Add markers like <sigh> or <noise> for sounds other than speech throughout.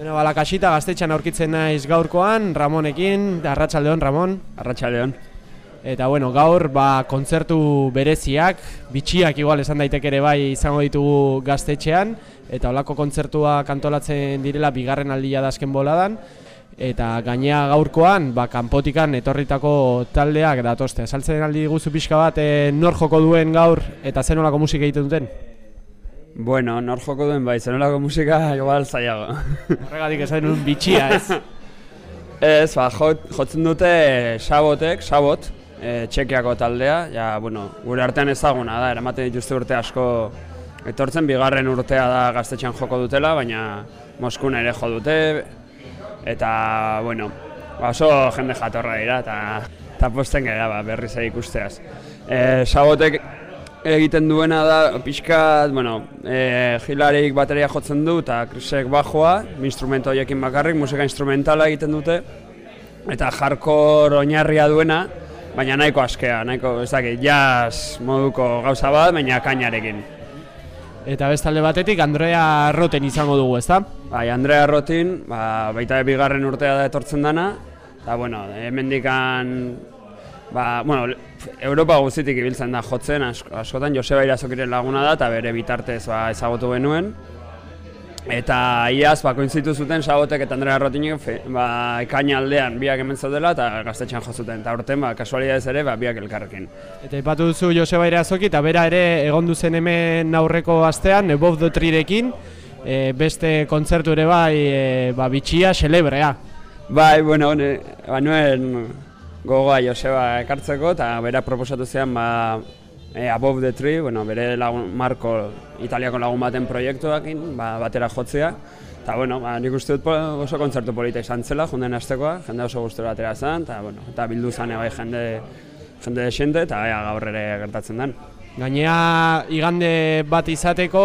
Beno, bala kasita gaztetxan aurkitzen naiz gaurkoan, Ramonekin, Arratsaldeon Ramon. Arratsaldeon. Eta bueno, gaur ba, kontzertu bereziak, bitxiak igual esan daiteke ere bai izango ditugu gaztetxean, eta olako kontzertua kantolatzen direla bigarren aldia da azken boladan, eta gainea gaurkoan, ba, kanpotikan etorritako taldeak datozte. Saltzen aldi guzu pixka bat, e, nor joko duen gaur eta zen olako musika egiten duten? Bueno, nor joko duen bai, zenolako musika igual zaiago. Horregatik esan un bitxia ez. <laughs> ez, ba, jotzen dute sabotek, sabot, e, txekiako taldea, ja, bueno, gure artean ezaguna da, eramaten dituzte urte asko etortzen, bigarren urtea da gaztetxean joko dutela, baina Moskun ere jo dute, eta, bueno, ba, oso jende jatorra dira, eta, eta posten gara ba, berriz ikusteaz. E, sabotek egiten duena da pixkat, bueno, e, gilarik bateria jotzen du eta krisek bajoa, instrumento horiekin bakarrik, musika instrumentala egiten dute eta jarkor oinarria duena, baina nahiko askea, nahiko, ez dakit, jazz moduko gauza bat, baina kainarekin. Eta bestalde batetik Andrea Roten izango dugu, ezta? Bai, Andrea Rotin, ba, baita bigarren urtea da etortzen dana, eta bueno, hemendikan Ba, bueno, Europa guztitik ibiltzen da jotzen, askotan Joseba Irazokiren laguna da eta bere bitartez ba, ezagutu genuen. Eta iaz, ba, koinzitu zuten Sabotek eta Andrea Rotinik ba, ekaina aldean biak hemen zaudela eta gaztetxean jo zuten. Eta urten, ba, kasualidadez ere, ba, biak elkarrekin. Eta ipatu duzu Joseba Irazoki eta bera ere egon duzen hemen aurreko astean, Bob Dotrirekin, e, beste kontzertu ere bai, e, ba, bitxia, celebrea. Bai, bueno, ne, ba, nuen, gogoa Joseba ekartzeko eta bera proposatu zean ba, e, Above the Tree, bueno, bere lagun, Marko Italiako lagun baten proiektuakin ba, batera jotzea. Eta, bueno, ba, nik uste dut oso kontzertu polita izan zela, jonden astekoa, jende oso gustura atera zen, eta, bueno, eta bildu zane bai jende, jende desente, eta ea, gaur ere gertatzen den. Gainea igande bat izateko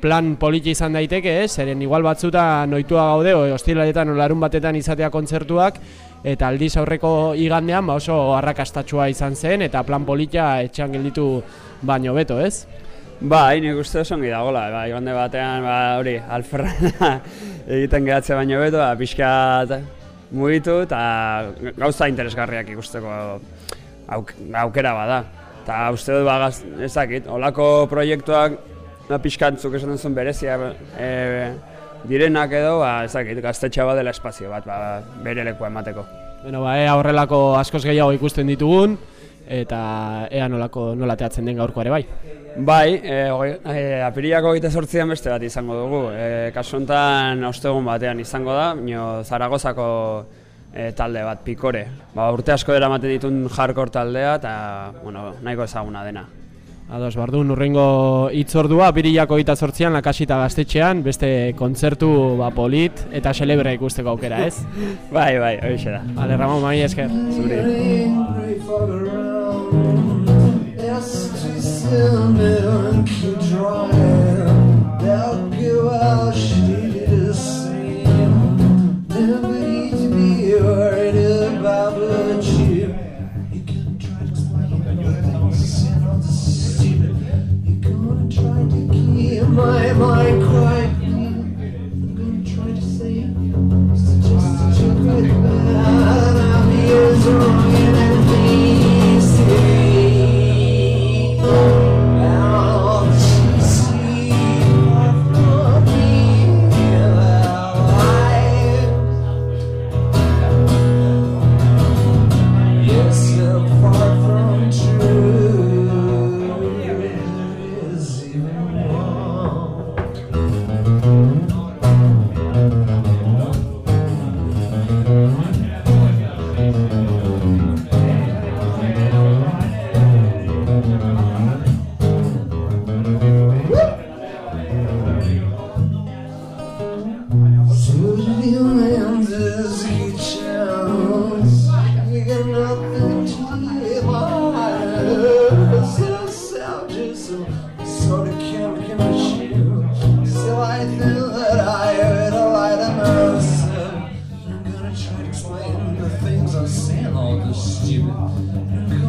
plan politi izan daiteke, eh? zeren igual batzuta noitua gaude, o hostilaletan larun batetan izatea kontzertuak, eta aldiz aurreko igandean ba oso arrakastatsua izan zen eta plan politia etxean gelditu baino beto, ez? Ba, hain ikuste oso ongi dagoela, ba, igande batean, ba, hori, alferra <laughs> egiten gehatze baino beto, ba, pixkat mugitu eta gauza interesgarriak ikusteko auk, aukera bada. Eta uste dut, ba, ezakit, olako proiektuak, ba, pixkat zuk esan duzun berezia, e, direnak edo, ba, ezakit, gaztetxe bat dela espazio bat, ba, bere leku emateko. Bueno, ba, ea horrelako askoz gehiago ikusten ditugun, eta ea nolako nola teatzen den gaurko ere bai. Bai, e, e, apiriako egite sortzian beste bat izango dugu. E, kasuntan ostegun batean izango da, nio Zaragozako e, talde bat, pikore. Ba, urte asko dira ematen ditun hardcore taldea, eta bueno, nahiko ezaguna dena. Ados, bardu, nurrengo itzordua, birilako gita sortzian, lakasita gaztetxean, beste kontzertu ba, polit eta celebre ikusteko aukera, ez? <laughs> bai, bai, hori da. Bale, Ramon, mai esker. Zuri.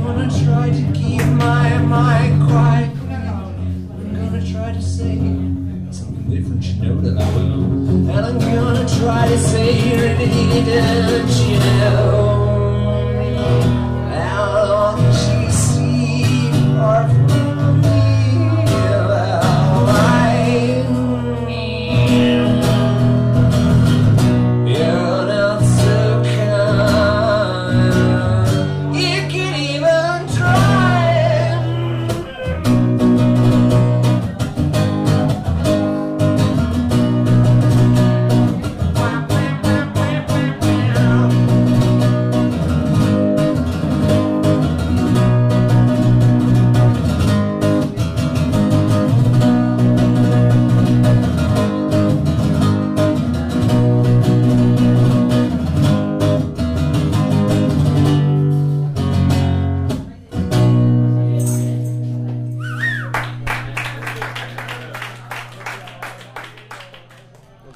gonna try to keep my mind quiet. I'm gonna try to say something different, you know that I will. And I'm gonna try to say you're an idiot, you know.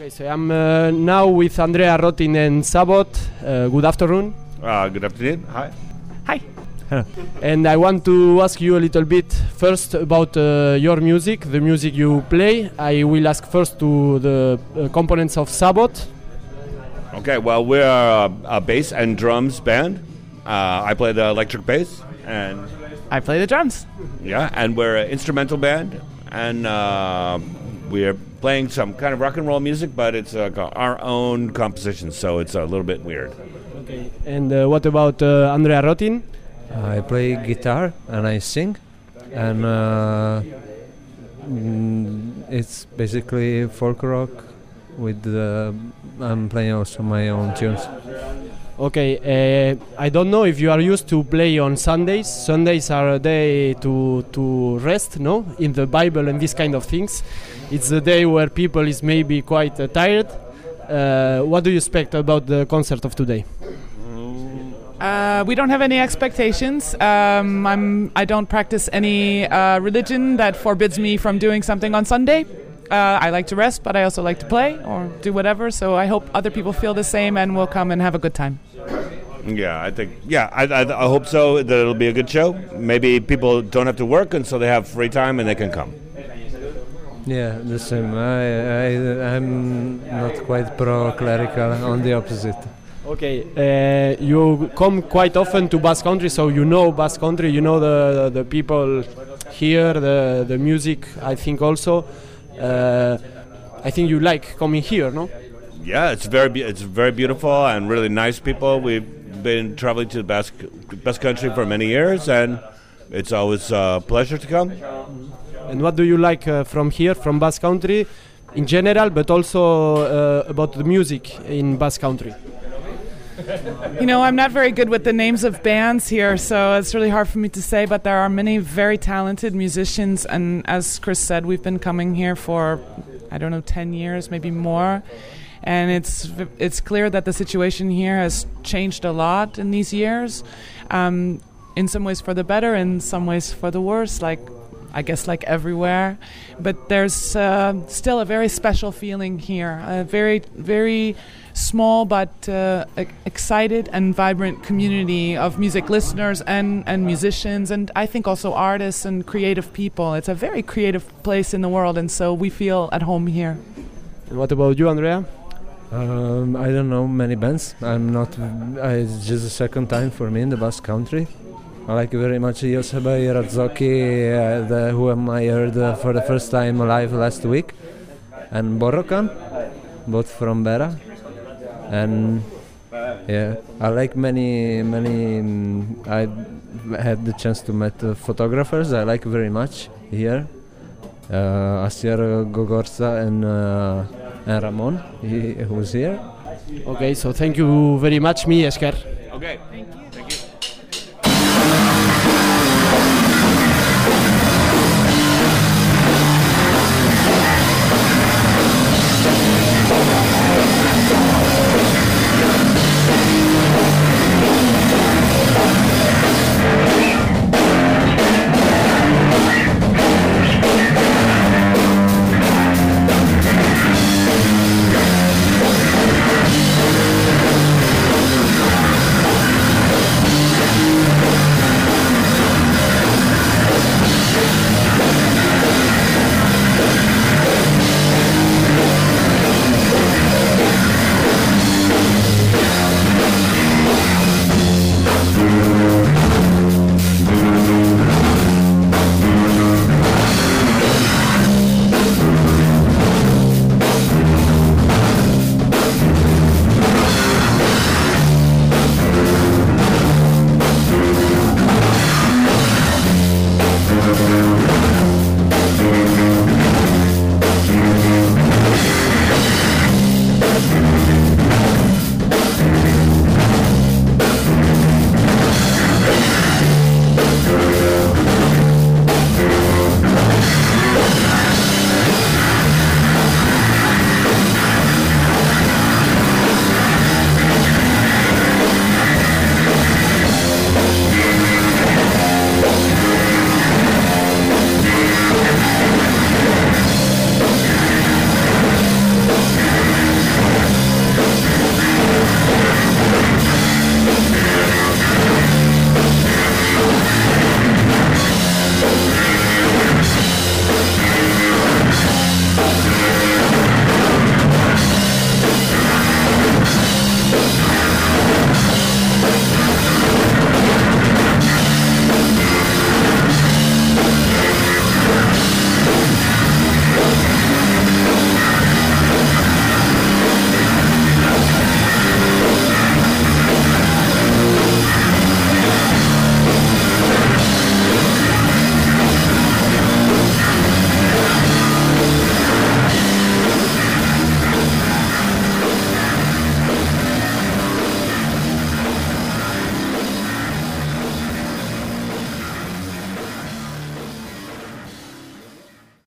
Uh, now with Andrea Rottin and Sabot. Uh, good afternoon. Uh, good afternoon. Hi. Hi. and I want to ask you a little bit first about uh, your music, the music you play. I will ask first to the uh, components of Sabot. Okay, well, we're a, a bass and drums band. Uh, I play the electric bass, and I play the drums. Yeah, and we're an instrumental band, and uh, we're playing some kind of rock and roll music, but it's uh, our own composition, so it's a little bit weird. Okay. And uh, what about uh, Andrea Rottin? I play guitar and I sing, and uh, mm, it's basically folk rock. With I'm playing also my own tunes. Okay, uh, I don't know if you are used to play on Sundays. Sundays are a day to to rest, no, in the Bible and these kind of things. It's a day where people is maybe quite uh, tired. Uh, what do you expect about the concert of today? Uh, we don't have any expectations. Um, I'm, I don't practice any uh, religion that forbids me from doing something on Sunday. Uh, I like to rest, but I also like to play or do whatever. So I hope other people feel the same and will come and have a good time. Yeah, I think. Yeah, I, I, I hope so. That it'll be a good show. Maybe people don't have to work, and so they have free time and they can come. Yeah, the same. I, I, I'm not quite pro-clerical, on the opposite. Okay, uh, you come quite often to Basque Country, so you know Basque Country, you know the, the people here, the, the music, I think also. Uh, I think you like coming here, no? Yeah, it's very it's very beautiful and really nice people. We've been traveling to the Basque, Basque Country for many years, and it's always a pleasure to come. And what do you like uh, from here, from Basque Country, in general, but also uh, about the music in Basque Country? You know, I'm not very good with the names of bands here, so it's really hard for me to say. But there are many very talented musicians, and as Chris said, we've been coming here for I don't know, 10 years, maybe more. And it's it's clear that the situation here has changed a lot in these years. Um, in some ways for the better, in some ways for the worse. Like I guess like everywhere. But there's uh, still a very special feeling here, a very, very small but uh, excited and vibrant community of music listeners and, and musicians, and I think also artists and creative people. It's a very creative place in the world, and so we feel at home here. And what about you, Andrea? Um, I don't know many bands. I'm not. I, it's just the second time for me in the Basque Country. I like very much Joseba Irazoki, uh, the, whom I heard uh, for the first time live last week, and Borrokan, both from Bera. And yeah, I like many, many. Um, I had the chance to meet uh, photographers I like very much here. Uh, Asier Gogorza and, uh, and Ramon, he, who's here. Okay, so thank you very much, mi esker. Okay, thank you. Thank you.